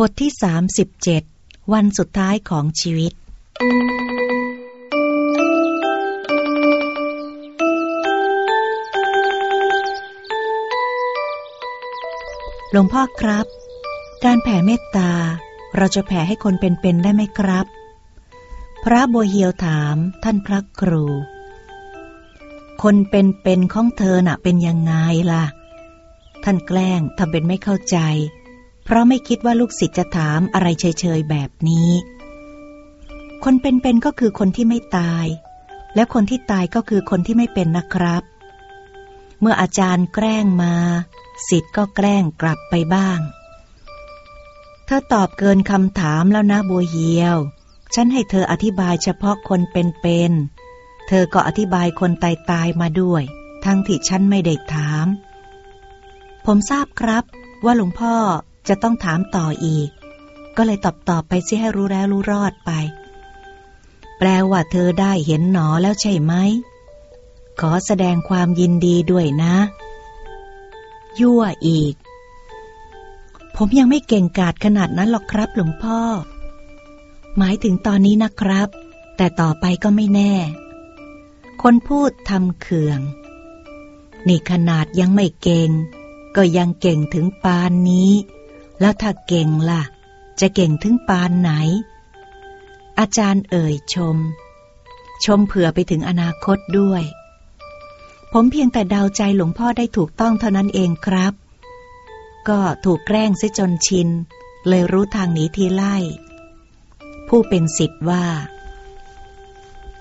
บทที่ 37 วันสุดท้ายของชีวิต หลวงพ่อครับ การแผ่เมตตา เราจะแผ่ให้คนเป็นๆได้ไหมครับ พระบัวเหียวถามท่านพระครู คนเป็นๆของเธอน่ะเป็นยังไงล่ะ ท่านแกล้งทำเป็นไม่เข้าใจ เพราะไม่คิดว่าลูกศิษย์จะถามอะไรเฉยๆแบบนี้ คนเป็นๆก็คือคนที่ไม่ตาย และคนที่ตายก็คือคนที่ไม่เป็นนะครับ เมื่ออาจารย์แกล้งมาสิทธ์ก็แกล้งกลับไปบ้าง เธอตอบเกินคำถามแล้วนะบัวเหียว ฉันให้เธออธิบายเฉพาะคนเป็นๆ เธอก็อธิบายคนตายตายมาด้วย ทั้งที่ฉันไม่ได้ถาม ผมทราบครับว่าหลวงพ่อ จะต้องถามต่ออีก ก็เลยตอบตอบไปซิให้รู้แล้วรู้รอดไป แปลว่าเธอได้เห็นหนอแล้วใช่ไหม ขอแสดงความยินดีด้วยนะ ยั่วอีก ผมยังไม่เก่งกาจขนาดนั้นหรอกครับหลวงพ่อ หมายถึงตอนนี้นะครับ แต่ต่อไปก็ไม่แน่ คนพูดทำเคือง นี่ขนาดยังไม่เก่งก็ยังเก่งถึงปานนี้ แล้วถ้าเก่งล่ะ จะเก่งถึงปานไหน อาจารย์เอ่ยชม ชมเผื่อไปถึงอนาคตด้วย ผมเพียงแต่เดาใจหลวงพ่อได้ถูกต้องเท่านั้นเองครับ ก็ถูกแกล้งซะจนชิน เลยรู้ทางหนีทีไล่ ผู้เป็นสิทธิ์ว่า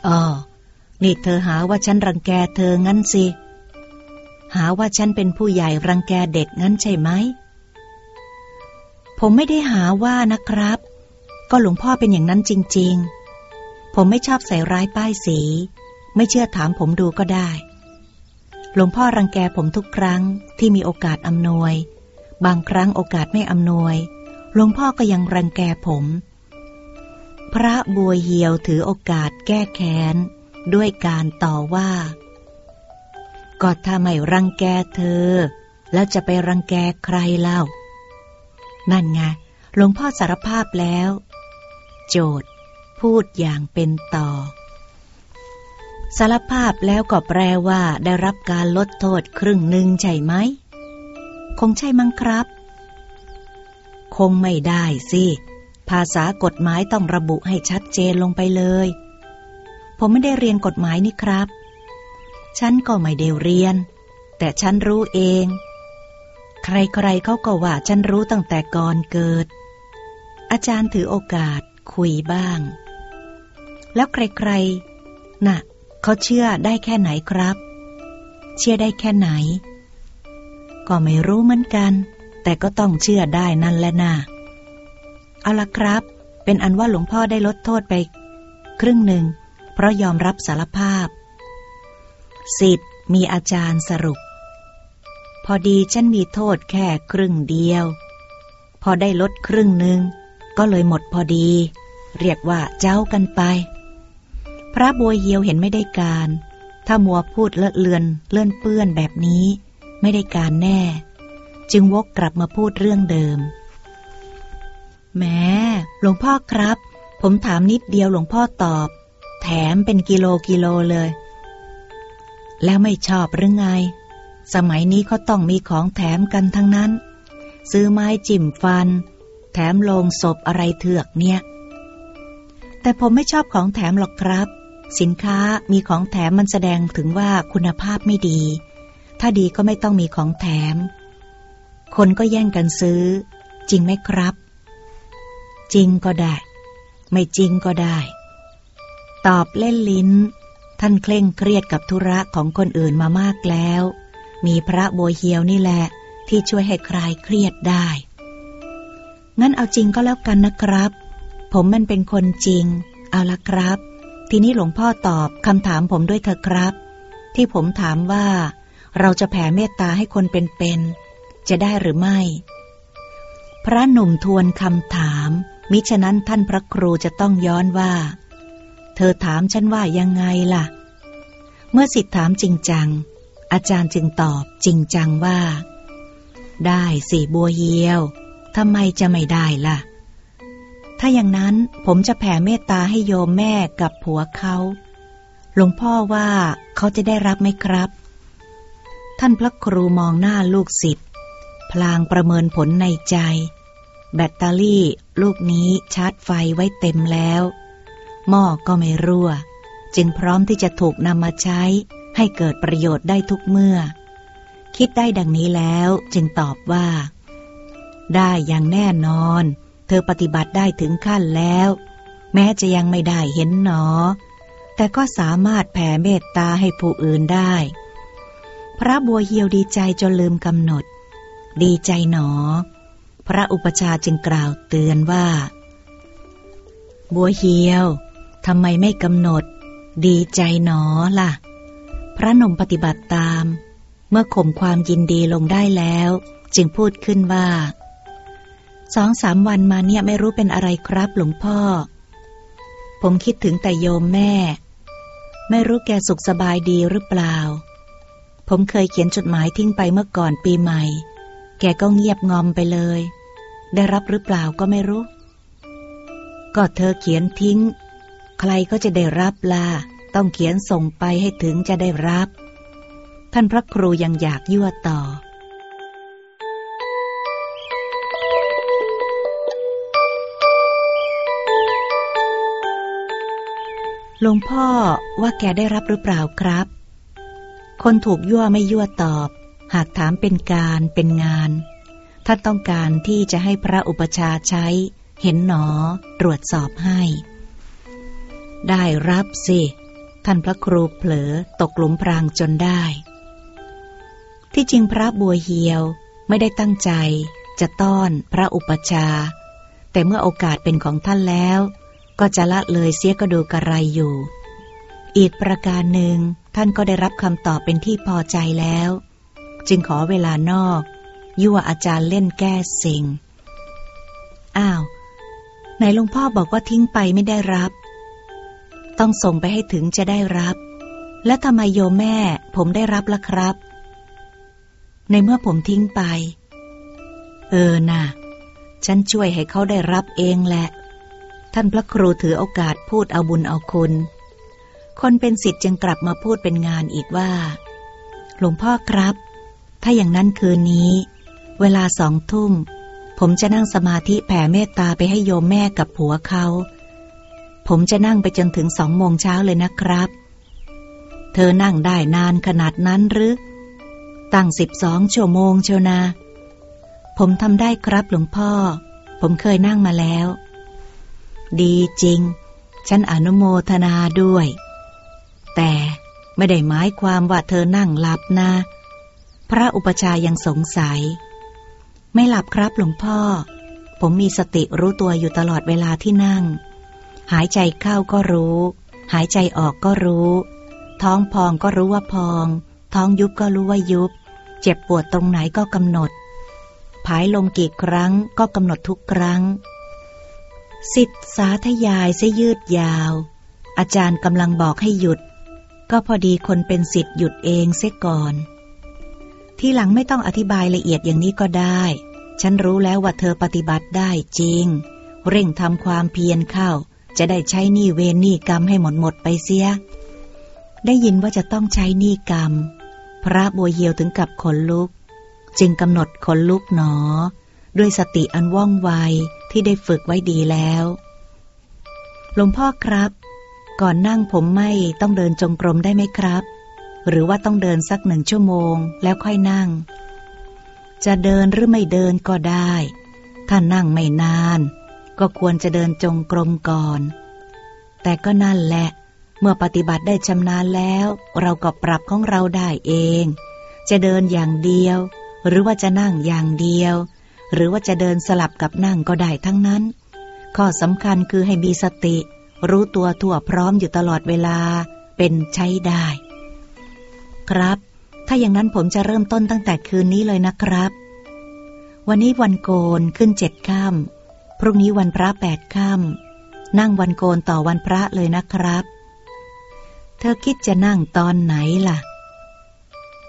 อ๋อนี่เธอหาว่าฉันรังแกเธองั้นสิ หาว่าฉันเป็นผู้ใหญ่รังแกเด็กงั้นใช่ไหม ผมไม่ได้หาว่านะครับ ก็หลวงพ่อเป็นอย่างนั้นจริง ๆ ผมไม่ชอบใส่ร้ายป้ายสี ไม่เชื่อถามผมดูก็ได้ หลวงพ่อรังแกผมทุกครั้งที่มีโอกาสอำนวย บางครั้งโอกาสไม่อำนวย หลวงพ่อก็ยังรังแกผม พระบัวเหียวถือโอกาสแก้แค้น ด้วยการต่อว่าก็ถ้าไม่รังแกเธอ แล้วจะไปรังแกใครเล่า นั่นไงหลวงพ่อสารภาพแล้ว โจทย์ พูดอย่างเป็นต่อ สารภาพแล้วก็แปลว่า ได้รับการลดโทษครึ่งหนึ่งใช่ไหม คงใช่มั้งครับ คงไม่ได้สิ ภาษากฎหมายต้องระบุให้ชัดเจนลงไปเลย ผมไม่ได้เรียนกฎหมายนี่ครับ ฉันก็ไม่ได้เรียน แต่ฉันรู้เอง ใครๆเขาก็ว่าฉันรู้ตั้งแต่ก่อนเกิด อาจารย์ถือโอกาสคุยบ้าง แล้วใครๆ น่ะเขาเชื่อได้แค่ไหนครับ เชื่อได้แค่ไหน ก็ไม่รู้เหมือนกัน แต่ก็ต้องเชื่อได้นั่นแหละนะเอาละครับ เป็นอันว่าหลวงพ่อได้ลดโทษไป ครึ่งหนึ่ง เพราะยอมรับสารภาพสิทธิ์มีอาจารย์สรุป พอดีฉันมีโทษแค่ครึ่งเดียว พอได้ลดครึ่งหนึ่งก็เลยหมดพอดี เรียกว่าเจ้ากันไป พระบัวเยียวเห็นไม่ได้การ ถ้ามัวพูดเลอะเลือนเลื่อนเปื้อนแบบนี้ ไม่ได้การแน่ จึงวกกลับมาพูดเรื่องเดิมแม้หลวงพ่อครับ ผมถามนิดเดียวหลวงพ่อตอบ แถมเป็นกิโลกิโลเลย แล้วไม่ชอบหรือไง สมัยนี้เขาต้องมีของแถมกันทั้งนั้น ซื้อไม้จิ้มฟัน แถมโลงศพอะไรเถือกเนี่ย แต่ผมไม่ชอบของแถมหรอกครับ สินค้ามีของแถมมันแสดงถึงว่าคุณภาพไม่ดี ถ้าดีก็ไม่ต้องมีของแถม คนก็แย่งกันซื้อ จริงไหมครับ จริงก็ได้ ไม่จริงก็ได้ ตอบเล่นลิ้น ท่านเคร่งเครียดกับธุระของคนอื่นมามากแล้ว มีพระบัวเฮียวนี่แหละที่ช่วยให้คลายเครียดได้ งั้นเอาจริงก็แล้วกันนะครับ ผมมันเป็นคนจริง เอาละครับ ทีนี้หลวงพ่อตอบคำถามผมด้วยเถอะครับ ที่ผมถามว่า เราจะแผ่เมตตาให้คนเป็นๆ จะได้หรือไม่ พระหนุ่มทวนคำถาม มิฉะนั้นท่านพระครูจะต้องย้อนว่า เธอถามฉันว่ายังไงล่ะ เมื่อสิทธิถามจริงจัง อาจารย์จึงตอบจริงจังว่า ได้สิบัวเยียวทำไมจะไม่ได้ล่ะ ถ้าอย่างนั้นผมจะแผ่เมตตาให้โยมแม่กับผัวเขา หลวงพ่อว่าเขาจะได้รับไหมครับ ท่านพระครูมองหน้าลูกศิษย์พลางประเมินผลในใจ แบตเตอรี่ลูกนี้ชาร์จไฟไว้เต็มแล้ว หม้อก็ไม่รั่ว จึงพร้อมที่จะถูกนำมาใช้ ให้เกิดประโยชน์ได้ทุกเมื่อ คิดได้ดังนี้แล้วจึงตอบว่า ได้อย่างแน่นอน เธอปฏิบัติได้ถึงขั้นแล้ว แม้จะยังไม่ได้เห็นหนอ แต่ก็สามารถแผ่เมตตาให้ผู้อื่นได้ พระบัวเฮียวดีใจจนลืมกำหนด ดีใจหนอ พระอุปชาจึงกล่าวเตือนว่า บัวเฮียวทำไมไม่กำหนด ดีใจหนอล่ะ พระนมปฏิบัติตาม เมื่อข่มความยินดีลงได้แล้ว จึงพูดขึ้นว่าสองสามวันมาเนี่ยไม่รู้เป็นอะไรครับหลวงพ่อ ผมคิดถึงแต่โยมแม่ ไม่รู้แกสุขสบายดีหรือเปล่า ผมเคยเขียนจดหมายทิ้งไปเมื่อก่อนปีใหม่ แกก็เงียบงอมไปเลย ได้รับหรือเปล่าก็ไม่รู้ ก็เธอเขียนทิ้ง ใครก็จะได้รับล่ะ ต้องเขียนส่งไปให้ถึงจะได้รับ ท่านพระครูยังอยากยั่วต่อ หลวงพ่อว่าแกได้รับหรือเปล่าครับ คนถูกยั่วไม่ยั่วตอบ หากถามเป็นการเป็นงานถ้าต้องการที่จะให้พระอุปชาใช้ เห็นหนอ ตรวจสอบให้ได้รับสิ ท่านพระครูเผลอตกหลุมพรางจนได้ ที่จริงพระบัวเฮียวไม่ได้ตั้งใจจะต้อนพระอุปชา แต่เมื่อโอกาสเป็นของท่านแล้ว ก็จะละเลยเสียก็ดูกระไรอยู่ อีกประการหนึ่งท่านก็ได้รับคำตอบเป็นที่พอใจแล้ว จึงขอเวลานอก ยั่วอาจารย์เล่นแก้สิ่ง อ้าวไหนหลวงพ่อบอกว่าทิ้งไปไม่ได้รับ ต้องส่งไปให้ถึงจะได้รับ และทำไมโยมแม่ ผมได้รับละครับ ในเมื่อผมทิ้งไป เออน่ะ ฉันช่วยให้เขาได้รับเองแหละ ท่านพระครูถือโอกาสพูดเอาบุญเอาคุณ คนเป็นสิทธิ์จึงกลับมาพูดเป็นงานอีกว่า หลวงพ่อครับ ถ้าอย่างนั้นคืนนี้ เวลาสองทุ่ม ผมจะนั่งสมาธิแผ่เมตตาไปให้โยมแม่กับผัวเขา ผมจะนั่งไปจนถึงสองโมงเช้าเลยนะครับ เธอนั่งได้นานขนาดนั้นหรือ ตั้งสิบสองชั่วโมงเชียวนะผมทำได้ครับหลวงพ่อ ผมเคยนั่งมาแล้ว ดีจริง ฉันอนุโมทนาด้วย แต่ไม่ได้หมายความว่าเธอนั่งหลับนะ พระอุปชายังสงสัย ไม่หลับครับหลวงพ่อ ผมมีสติรู้ตัวอยู่ตลอดเวลาที่นั่ง หายใจเข้าก็รู้ หายใจออกก็รู้ ท้องพองก็รู้ว่าพอง ท้องยุบก็รู้ว่ายุบ เจ็บปวดตรงไหนก็กำหนด ผายลมกี่ครั้งก็กำหนดทุกครั้ง สิทธิสาธยายเสยืดยาว อาจารย์กำลังบอกให้หยุด ก็พอดีคนเป็นสิทธิ์หยุดเองเสียก่อน ที่หลังไม่ต้องอธิบายละเอียดอย่างนี้ก็ได้ ฉันรู้แล้วว่าเธอปฏิบัติได้จริง เร่งทำความเพียรเข้า จะได้ใช้หนี้เวรหนี้กรรมให้หมดหมดไปเสีย ได้ยินว่าจะต้องใช้หนี้กรรม พระบัวเหียวถึงกับขนลุก จึงกำหนดขนลุกหนอ ด้วยสติอันว่องไวที่ได้ฝึกไว้ดีแล้วหลวงพ่อครับ ก่อนนั่งผมไม่ต้องเดินจงกรมได้ไหมครับ หรือว่าต้องเดินสักหนึ่งชั่วโมงแล้วค่อยนั่ง จะเดินหรือไม่เดินก็ได้ ถ้านั่งไม่นาน ก็ควรจะเดินจงกรมก่อน แต่ก็นั่นแหละ เมื่อปฏิบัติได้ชำนาญแล้ว เราก็ปรับของเราได้เอง จะเดินอย่างเดียว หรือว่าจะนั่งอย่างเดียว หรือว่าจะเดินสลับกับนั่งก็ได้ทั้งนั้น ข้อสำคัญคือให้มีสติ รู้ตัวทั่วพร้อมอยู่ตลอดเวลาเป็นใช้ได้ ครับ ถ้าอย่างนั้นผมจะเริ่มต้นตั้งแต่คืนนี้เลยนะครับวันนี้วันโกนขึ้นเจ็ดค่ำ พรุ่งนี้วันพระแปดค่ำนั่งวันโกนต่อวันพระเลยนะครับ เธอคิดจะนั่งตอนไหนล่ะ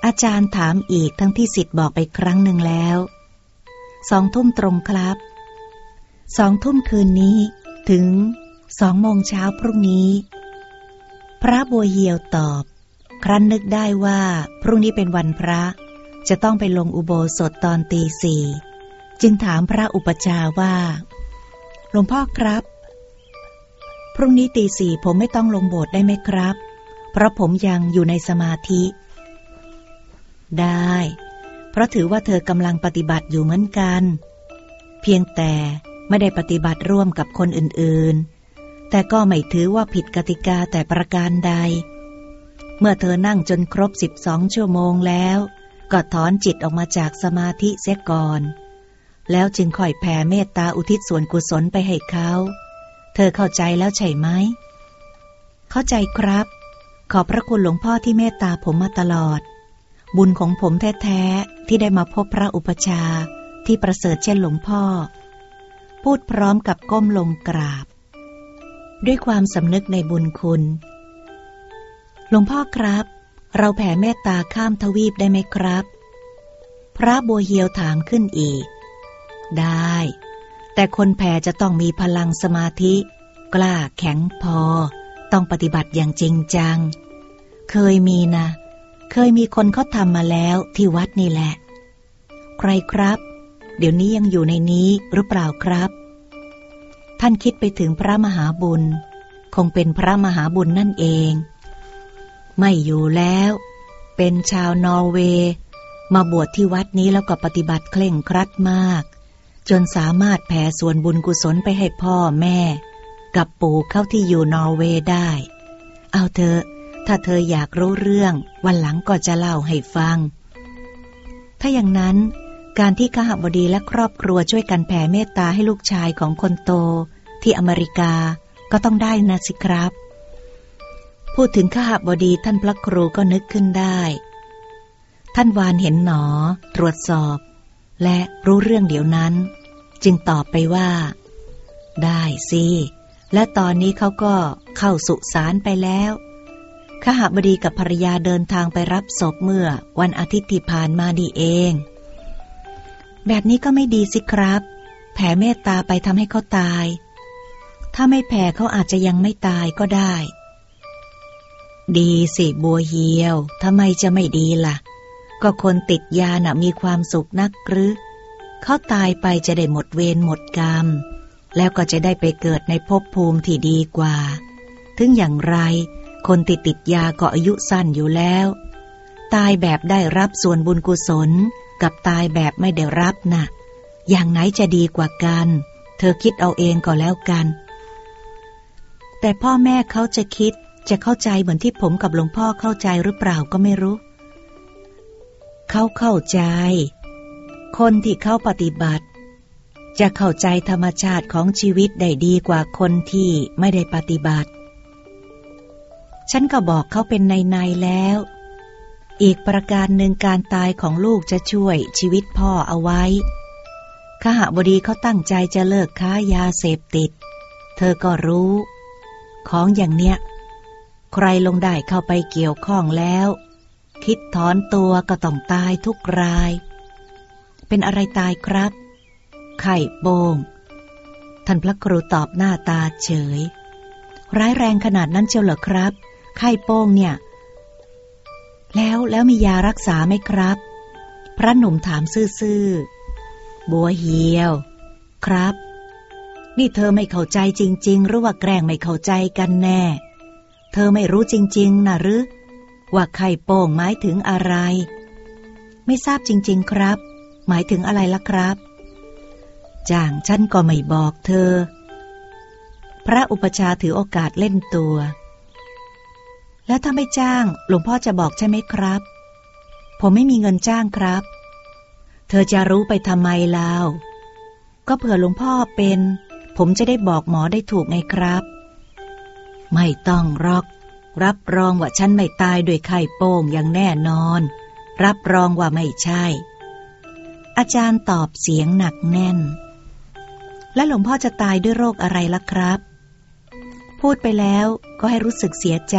อาจารย์ถามอีกทั้งที่สิทธิ์บอกไปครั้งหนึ่งแล้ว สองทุ่มตรงครับ สองทุ่มคืนนี้ ถึงสองโมงเช้าพรุ่งนี้ พระบัวเหียวตอบ ครั้นนึกได้ว่าพรุ่งนี้เป็นวันพระ จะต้องไปลงอุโบสถตอนตีสี่จึงถามพระอุปชาว่า หลวงพ่อครับ พรุ่งนี้ตีสี่ผมไม่ต้องลงโบสถ์ได้ไหมครับ เพราะผมยังอยู่ในสมาธิ ได้ เพราะถือว่าเธอกำลังปฏิบัติอยู่เหมือนกัน เพียงแต่ไม่ได้ปฏิบัติร่วมกับคนอื่นๆ แต่ก็ไม่ถือว่าผิดกติกาแต่ประการใด เมื่อเธอนั่งจนครบสิบสองชั่วโมงแล้ว ก็ถอนจิตออกมาจากสมาธิเสียก่อน แล้วจึงค่อยแผ่เมตตาอุทิศส่วนกุศลไปให้เขา เธอเข้าใจแล้วใช่ไหม เข้าใจครับ ขอบพระคุณหลวงพ่อที่เมตตาผมมาตลอด บุญของผมแท้ๆ ที่ได้มาพบพระอุปชาที่ประเสริฐเช่นหลวงพ่อ พูดพร้อมกับก้มลงกราบ ด้วยความสำนึกในบุญคุณ หลวงพ่อครับ เราแผ่เมตตาข้ามทวีปได้ไหมครับ พระบัวเฮียวถามขึ้นอีก ได้ แต่คนแผ่จะต้องมีพลังสมาธิ กล้าแข็งพอ ต้องปฏิบัติอย่างจริงจัง เคยมีนะ เคยมีคนเขาทำมาแล้วที่วัดนี่แหละ ใครครับ เดี๋ยวนี้ยังอยู่ในนี้หรือเปล่าครับ ท่านคิดไปถึงพระมหาบุญ คงเป็นพระมหาบุญนั่นเอง ไม่อยู่แล้ว เป็นชาวนอร์เวย์มาบวชที่วัดนี้แล้วก็ปฏิบัติเคร่งครัดมาก จนสามารถแผ่ส่วนบุญกุศลไปให้พ่อแม่ กับปู่เข้าที่อยู่นอร์เวย์ได้ เอาเถอะ ถ้าเธออยากรู้เรื่อง วันหลังก็จะเล่าให้ฟัง ถ้าอย่างนั้น การที่ขหบดีและครอบครัวช่วยกันแผ่เมตตาให้ลูกชายของคนโต ที่อเมริกาก็ต้องได้นะสิครับ พูดถึงขหบดีท่านพระครูก็นึกขึ้นได้ ท่านวานเห็นหนอ ตรวจสอบและรู้เรื่องเดี๋ยวนั้น จึงตอบไปว่า ได้สิ และตอนนี้เขาก็เข้าสุสานไปแล้วขหบดีกับภรรยาเดินทางไปรับศพเมื่อวันอาทิตย์ที่ผ่านมาดีเอง แบบนี้ก็ไม่ดีสิครับ แผ่เมตตาไปทำให้เขาตาย ถ้าไม่แผ่เขาอาจจะยังไม่ตายก็ได้ ดีสิบัวเหียวทำไมจะไม่ดีละ่ะ ก็คนติดยาน่ะมีความสุขนักหรือ เขาตายไปจะได้หมดเวรหมดกรรม แล้วก็จะได้ไปเกิดในภพภูมิที่ดีกว่า ถึงอย่างไร คนติดติดยาก็อายุสั้นอยู่แล้ว ตายแบบได้รับส่วนบุญกุศลกับตายแบบไม่ได้รับนะ่ะ อย่างไหนจะดีกว่ากัน เธอคิดเอาเองก็แล้วกัน แต่พ่อแม่เขาจะคิดจะเข้าใจเหมือนที่ผมกับหลวงพ่อเข้าใจหรือเปล่าก็ไม่รู้ เขาเข้าใจ คนที่เขาปฏิบัติ จะเข้าใจธรรมชาติของชีวิตได้ดีกว่าคนที่ไม่ได้ปฏิบัติ ฉันก็บอกเขาเป็นในในแล้ว อีกประการหนึ่งการตายของลูกจะช่วยชีวิตพ่อเอาไว้ขหบดีเขาตั้งใจจะเลิกค้ายาเสพติด เธอก็รู้ ของอย่างเนี้ย ใครลงได้เข้าไปเกี่ยวข้องแล้ว คิดถอนตัวก็ต้องตายทุกราย เป็นอะไรตายครับ ไข่โบงท่านพระครูตอบหน้าตาเฉย ร้ายแรงขนาดนั้นเชียวเหรอครับ ไข้โป้งเนี่ย แล้วแล้วมียารักษาไหมครับ พระหนุ่มถามซื่อๆ บัวเหียว ครับ นี่เธอไม่เข้าใจจริง ๆ หรือว่าแกล้งไม่เข้าใจกันแน่ เธอไม่รู้จริง ๆนะหรือว่าไข่โป้งหมายถึงอะไร ไม่ทราบจริง ๆ ครับ หมายถึงอะไรล่ะครับจ้างฉันก็ไม่บอกเธอ พระอุปชาถือโอกาสเล่นตัว แล้วถ้าไม่จ้างหลวงพ่อจะบอกใช่ไหมครับ ผมไม่มีเงินจ้างครับ เธอจะรู้ไปทำไมเล่าก็เผื่อหลวงพ่อเป็น ผมจะได้บอกหมอได้ถูกไงครับ ไม่ต้องรอก รับรองว่าฉันไม่ตายด้วยไข้โป้งอย่างแน่นอน รับรองว่าไม่ใช่ อาจารย์ตอบเสียงหนักแน่น และหลวงพ่อจะตายด้วยโรคอะไรล่ะครับ พูดไปแล้วก็ให้รู้สึกเสียใจ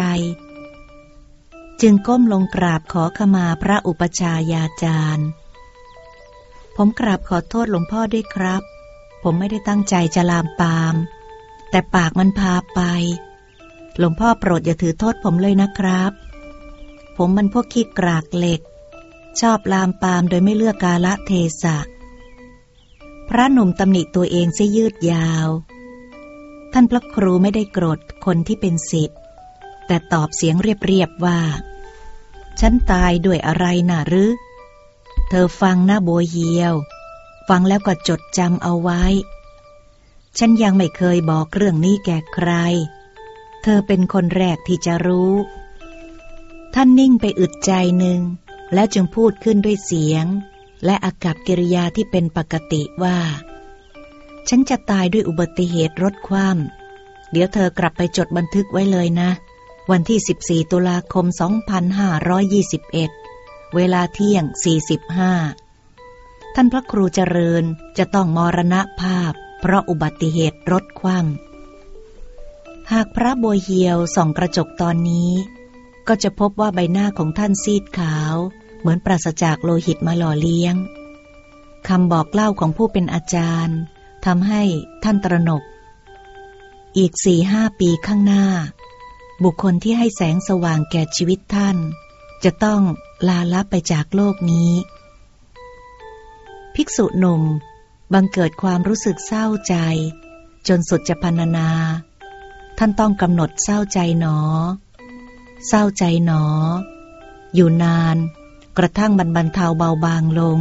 จึงก้มลงกราบขอขมาพระอุปชายาจารย์ ผมกราบขอโทษหลวงพ่อด้วยครับ ผมไม่ได้ตั้งใจจะลามปาม แต่ปากมันพาไป หลวงพ่อโปรดอย่าถือโทษผมเลยนะครับ ผมมันพวกขี้กรากเหล็ก ชอบลามปามโดยไม่เลือกกาละเทศะ พระหนุ่มตำหนิตัวเองเสียยืดยาว ท่านพระครูไม่ได้โกรธคนที่เป็นสิทธิ์แต่ตอบเสียงเรียบๆว่า ฉันตายด้วยอะไรน่ะหรือ เธอฟังนะโบยเฮียว ฟังแล้วก็จดจำเอาไว้ ฉันยังไม่เคยบอกเรื่องนี้แก่ใคร เธอเป็นคนแรกที่จะรู้ ท่านนิ่งไปอึดใจหนึ่ง แล้วจึงพูดขึ้นด้วยเสียง และอากับกิริยาที่เป็นปกติว่า ฉันจะตายด้วยอุบัติเหตุรถคว่ำเดี๋ยวเธอกลับไปจดบันทึกไว้เลยนะ วันที่ 14 ตุลาคม 2521 เวลาเที่ยง 45 ท่านพระครูเจริญจะต้องมรณภาพ เพราะอุบัติเหตุรถคว่ำหากพระบัวเหียวส่องกระจกตอนนี้ ก็จะพบว่าใบหน้าของท่านซีดขาว เหมือนปราศจากโลหิตมาหล่อเลี้ยงคำบอกเล่าของผู้เป็นอาจารย์ทำให้ท่านตระหนก อีกสี่ห้าปีข้างหน้า บุคคลที่ให้แสงสว่างแก่ชีวิตท่าน จะต้องลาลับไปจากโลกนี้ ภิกษุหนุ่มบังเกิดความรู้สึกเศร้าใจ จนสุดจะพรรณนา ท่านต้องกำหนดเศร้าใจหนอ เศร้าใจหนอ อยู่นาน กระทั่งบรรบรรเทาเบาบางลง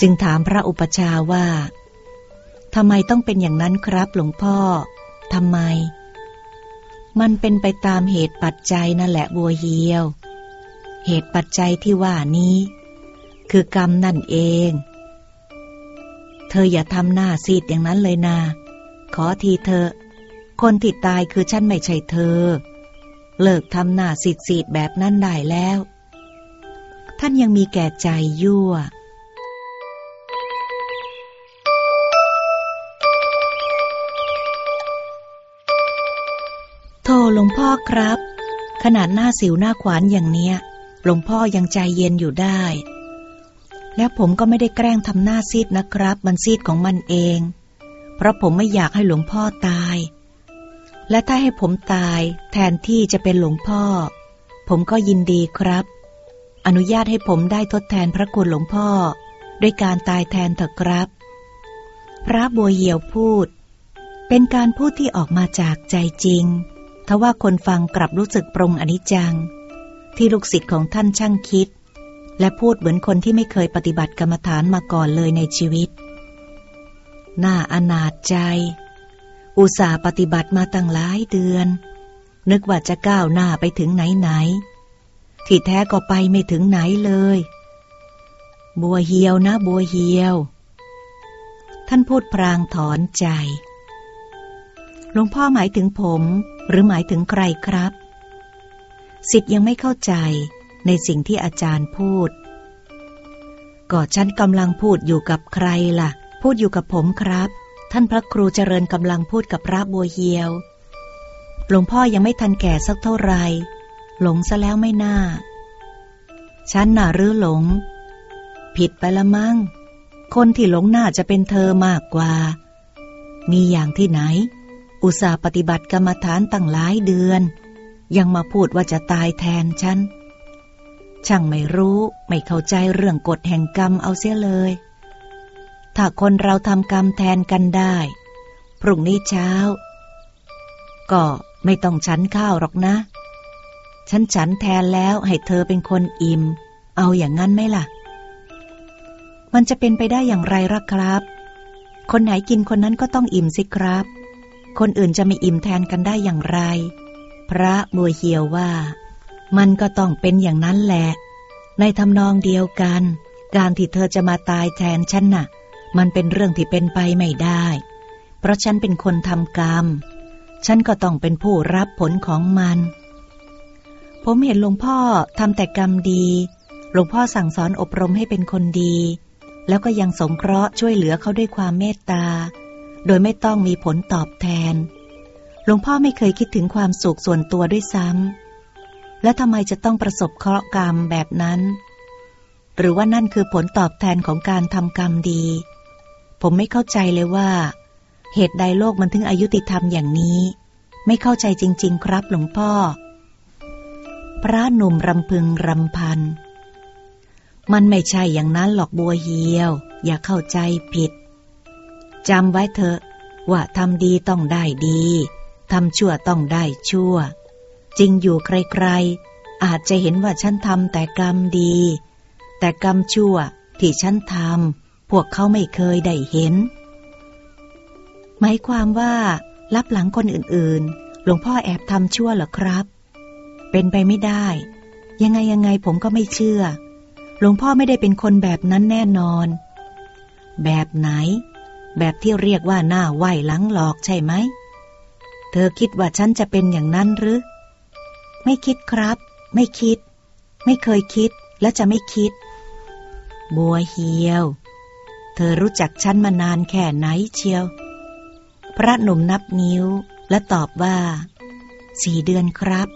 จึงถามพระอุปชาว่าทำไมต้องเป็นอย่างนั้นครับหลวงพ่อ ทำไม มันเป็นไปตามเหตุปัจจัยนั่นแหละบัวเฮียว เหตุปัจจัยที่ว่านี้ คือกรรมนั่นเอง เธออย่าทำหน้าซีดอย่างนั้นเลยนา ขอทีเธอ คนที่ตายคือฉันไม่ใช่เธอ เลิกทำหน้าซีดซีดแบบนั้นได้แล้ว ท่านยังมีแก่ใจยั่วโธ่หลวงพ่อครับ ขนาดหน้าสิวหน้าขวานอย่างเนี้ย หลวงพ่อยังใจเย็นอยู่ได้ แล้วผมก็ไม่ได้แกล้งทำหน้าซีดนะครับ มันซีดของมันเอง เพราะผมไม่อยากให้หลวงพ่อตาย และถ้าให้ผมตายแทนที่จะเป็นหลวงพ่อ ผมก็ยินดีครับ อนุญาตให้ผมได้ทดแทนพระคุณหลวงพ่อ ด้วยการตายแทนเถอะครับ พระบัวเหี่ยวพูด เป็นการพูดที่ออกมาจากใจจริงทว่าคนฟังกลับรู้สึกปรงอนิจจัง ที่ลูกศิษย์ของท่านช่างคิด และพูดเหมือนคนที่ไม่เคยปฏิบัติกรรมฐานมาก่อนเลยในชีวิต น่าอนาจใจ อุตส่าห์ปฏิบัติมาตั้งหลายเดือน นึกว่าจะก้าวหน้าไปถึงไหนไหน ที่แท้ก็ไปไม่ถึงไหนเลย บัวเหียวนะบัวเหียว ท่านพูดพรางถอนใจ หลวงพ่อหมายถึงผมหรือหมายถึงใครครับ สิทธิ์ยังไม่เข้าใจในสิ่งที่อาจารย์พูดก็ฉันกำลังพูดอยู่กับใครล่ะ พูดอยู่กับผมครับ ท่านพระครูเจริญกำลังพูดกับพระบัวเฮียว หลวงพ่อยังไม่ทันแก่สักเท่าไร หลงซะแล้วไม่น่า ฉันน่ะรื้อหลง ผิดไปละมั้ง คนที่หลงน่าจะเป็นเธอมากกว่า มีอย่างที่ไหน อุตส่าห์ปฏิบัติกรรมฐานตั้งหลายเดือน ยังมาพูดว่าจะตายแทนฉัน ช่างไม่รู้ไม่เข้าใจเรื่องกฎแห่งกรรมเอาเสียเลย ถ้าคนเราทำกรรมแทนกันได้ พรุ่งนี้เช้า ก็ไม่ต้องฉันข้าวหรอกนะ ฉันฉันแทนแล้วให้เธอเป็นคนอิ่ม เอาอย่างนั้นไหมล่ะ มันจะเป็นไปได้อย่างไรล่ะครับ คนไหนกินคนนั้นก็ต้องอิ่มสิครับ คนอื่นจะไม่อิ่มแทนกันได้อย่างไร พระบัวเหียวว่า มันก็ต้องเป็นอย่างนั้นแหละ ในทำนองเดียวกัน การที่เธอจะมาตายแทนฉันน่ะ มันเป็นเรื่องที่เป็นไปไม่ได้ เพราะฉันเป็นคนทำกรรม ฉันก็ต้องเป็นผู้รับผลของมัน ผมเห็นหลวงพ่อทำแต่กรรมดี หลวงพ่อสั่งสอนอบรมให้เป็นคนดี แล้วก็ยังสงเคราะห์ช่วยเหลือเขาด้วยความเมตตา โดยไม่ต้องมีผลตอบแทน หลวงพ่อไม่เคยคิดถึงความสุขส่วนตัวด้วยซ้ำ และทำไมจะต้องประสบเคราะห์กรรมแบบนั้น หรือว่านั่นคือผลตอบแทนของการทำกรรมดี ผมไม่เข้าใจเลยว่า เหตุใดโลกมันถึงอายุติธรรมอย่างนี้ ไม่เข้าใจจริง ๆ ครับหลวงพ่อ พระหนุ่มรำพึงรำพัน มันไม่ใช่อย่างนั้นหรอกบัวเหียว อย่าเข้าใจผิดจำไว้เถอะว่าทำดีต้องได้ดีทำชั่วต้องได้ชั่ว จริงอยู่ใครๆอาจจะเห็นว่าฉันทำแต่กรรมดี แต่กรรมชั่วที่ฉันทำ พวกเขาไม่เคยได้เห็น หมายความว่ารับหลังคนอื่นๆ หลวงพ่อแอบทำชั่วเหรอครับ เป็นไปไม่ได้ ยังไงยังไงผมก็ไม่เชื่อ หลวงพ่อไม่ได้เป็นคนแบบนั้นแน่นอน แบบไหน แบบที่เรียกว่าหน้าไหวหลังหลอกใช่ไหม เธอคิดว่าฉันจะเป็นอย่างนั้นหรือ ไม่คิดครับ ไม่คิด ไม่เคยคิดและจะไม่คิด บัวเหียว เธอรู้จักฉันมานานแค่ไหนเชียว พระหนุ่มนับนิ้วและตอบว่า สี่เดือนครับ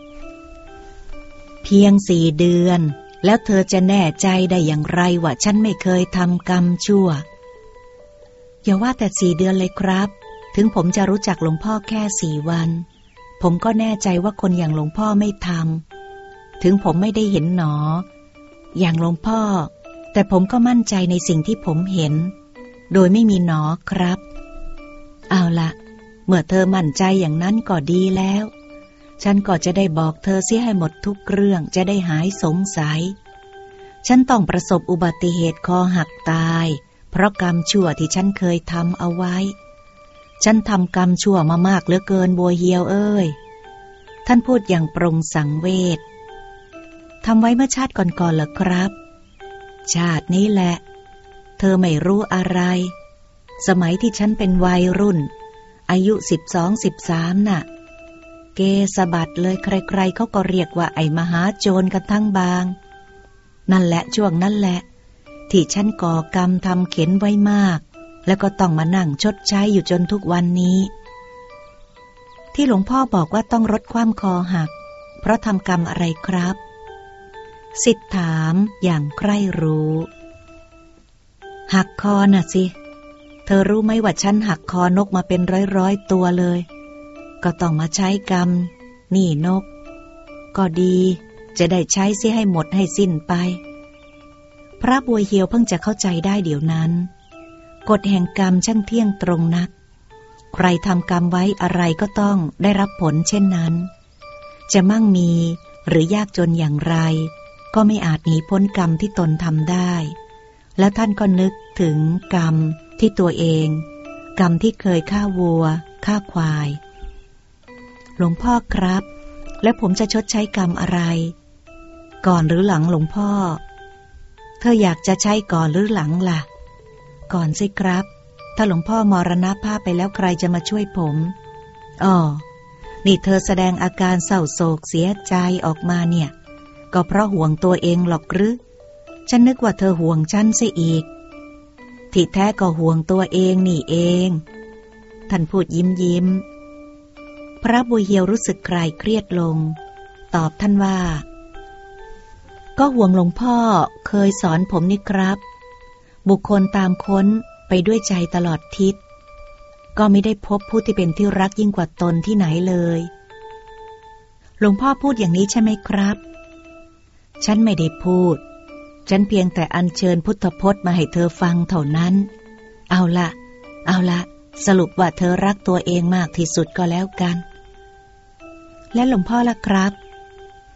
เพียงสี่เดือน แล้วเธอจะแน่ใจได้อย่างไรว่าฉันไม่เคยทำกรรมชั่ว อย่าว่าแต่สี่เดือนเลยครับ ถึงผมจะรู้จักหลวงพ่อแค่สี่วัน ผมก็แน่ใจว่าคนอย่างหลวงพ่อไม่ทำถึงผมไม่ได้เห็นหนอ อย่างหลวงพ่อ แต่ผมก็มั่นใจในสิ่งที่ผมเห็น โดยไม่มีหนอครับ เอาละเมื่อเธอมั่นใจอย่างนั้นก็ดีแล้ว ฉันก็จะได้บอกเธอเสียให้หมดทุกเรื่องจะได้หายสงสัย ฉันต้องประสบอุบัติเหตุคอหักตาย เพราะกรรมชั่วที่ฉันเคยทำเอาไว้ ฉันทำกรรมชั่วมามากเหลือเกินบัวเฮียวเอ้ย ท่านพูดอย่างปรงสังเวชทำไว้เมื่อชาติก่อนๆเหรอครับ ชาตินี้แหละ เธอไม่รู้อะไร สมัยที่ฉันเป็นวัยรุ่น อายุสิบสองสิบสามน่ะ เกสบัดเลยใครๆเขาก็เรียกว่าไอ้มหาโจรกันทั้งบาง นั่นแหละช่วงนั่นแหละ ที่ฉันก่อกรรมทำเข็นไว้มาก แล้วก็ต้องมานั่งชดใช้อยู่จนทุกวันนี้ ที่หลวงพ่อบอกว่าต้องลดความคอหัก เพราะทำกรรมอะไรครับ สิทธถามอย่างใคร่รู้ หักคอน่ะสิ เธอรู้ไหมว่าฉันหักคอนกมาเป็นร้อยๆตัวเลย ก็ต้องมาใช้กรรม นี่นก ก็ดี จะได้ใช้เสียให้หมดให้สิ้นไป พระบัวเหียวเพิ่งจะเข้าใจได้เดี๋ยวนั้น กฎแห่งกรรมช่างเที่ยงตรงนัก ใครทำกรรมไว้อะไรก็ต้องได้รับผลเช่นนั้น จะมั่งมีหรือยากจนอย่างไร ก็ไม่อาจหนีพ้นกรรมที่ตนทำได้ แล้วท่านก็นึกถึงกรรมที่ตัวเอง กรรมที่เคยฆ่าวัวฆ่าควาย หลวงพ่อครับ และผมจะชดใช้กรรมอะไร ก่อนหรือหลังหลวงพ่อ เธออยากจะใช้ก่อนหรือหลังล่ะ ก่อนสิครับ ถ้าหลวงพ่อมรณภาพไปแล้วใครจะมาช่วยผมอ๋อนี่เธอแสดงอาการเศร้าโศกเสียใจออกมาเนี่ย ก็เพราะห่วงตัวเองหรอกหรือ ฉันนึกว่าเธอห่วงฉันซะอีก ที่แท้ก็ห่วงตัวเองนี่เอง ท่านพูดยิ้มยิ้ม พระบุญเฮียวรู้สึกคลายเครียดลง ตอบท่านว่า ก็ห่วงหลวงพ่อเคยสอนผมนี่ครับ บุคคลตามค้นไปด้วยใจตลอดทิศ ก็ไม่ได้พบผู้ที่เป็นที่รักยิ่งกว่าตนที่ไหนเลย หลวงพ่อพูดอย่างนี้ใช่ไหมครับ ฉันไม่ได้พูด ฉันเพียงแต่อัญเชิญพุทธพจน์มาให้เธอฟังเท่านั้น เอาละ เอาละสรุปว่าเธอรักตัวเองมากที่สุดก็แล้วกัน และหลวงพ่อล่ะครับ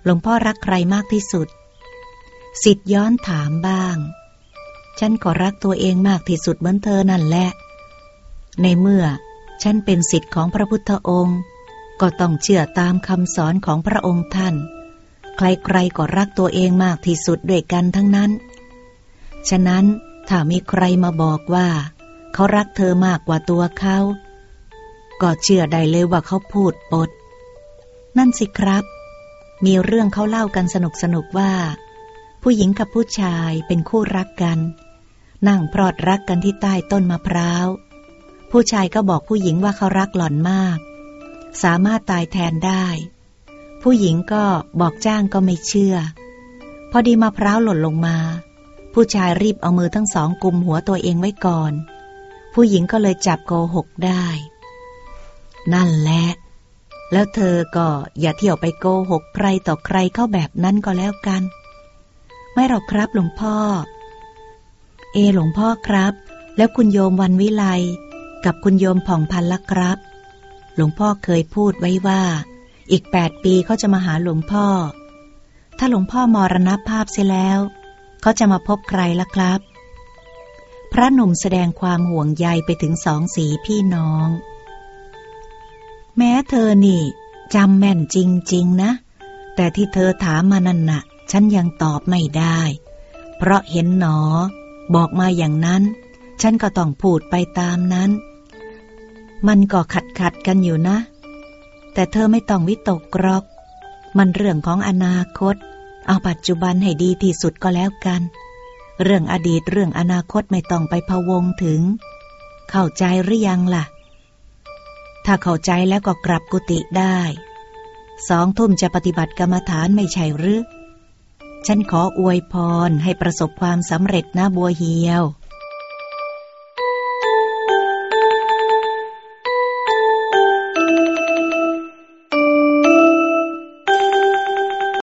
หลวงพ่อรักใครมากที่สุด สิทธิ์ย้อนถามบ้าง ฉันก็รักตัวเองมากที่สุดเหมือนเธอนั่นแหละ ในเมื่อฉันเป็นสิทธิ์ของพระพุทธองค์ ก็ต้องเชื่อตามคำสอนของพระองค์ท่าน ใครๆก็รักตัวเองมากที่สุดด้วยกันทั้งนั้น ฉะนั้นถ้ามีใครมาบอกว่า เขารักเธอมากกว่าตัวเขา ก็เชื่อได้เลยว่าเขาพูดปด นั่นสิครับ มีเรื่องเขาเล่ากันสนุกสนุกว่า ผู้หญิงกับผู้ชายเป็นคู่รักกัน นั่งพรอดรักกันที่ใต้ต้นมะพร้าว ผู้ชายก็บอกผู้หญิงว่าเขารักหล่อนมาก สามารถตายแทนได้ ผู้หญิงก็บอกจ้างก็ไม่เชื่อ พอดีมะพร้าวหล่นลงมา ผู้ชายรีบเอามือทั้งสองกุมหัวตัวเองไว้ก่อน ผู้หญิงก็เลยจับโกหกได้ นั่นแหละ แล้วเธอก็อย่าเที่ยวไปโกหกใครต่อใครเข้าแบบนั้นก็แล้วกัน ไม่หรอกครับหลวงพ่อ เอหลวงพ่อครับ แล้วคุณโยมวันวิไลกับคุณโยมผ่องพันละครับ หลวงพ่อเคยพูดไว้ว่า อีกแปดปีเขาจะมาหาหลวงพ่อ ถ้าหลวงพ่อมรณภาพเสียแล้ว เขาจะมาพบใครล่ะครับ พระหนุ่มแสดงความห่วงใยไปถึงสองสีพี่น้อง แม้เธอนี่จำแม่นจริง ๆ นะ แต่ที่เธอถามมานั่นน่ะ ฉันยังตอบไม่ได้ เพราะเห็นหนอ บอกมาอย่างนั้น ฉันก็ต้องพูดไปตามนั้น มันก็ขัดขัดกันอยู่นะ แต่เธอไม่ต้องวิตกกรอก มันเรื่องของอนาคต เอาปัจจุบันให้ดีที่สุดก็แล้วกัน เรื่องอดีตเรื่องอนาคตไม่ต้องไปพะวงถึง เข้าใจหรือยังล่ะ ถ้าเข้าใจแล้วก็กลับกุฏิได้ สองทุ่มจะปฏิบัติกรรมฐานไม่ใช่หรือ ฉันขออวยพรให้ประสบความสำเร็จนะบัวเหียว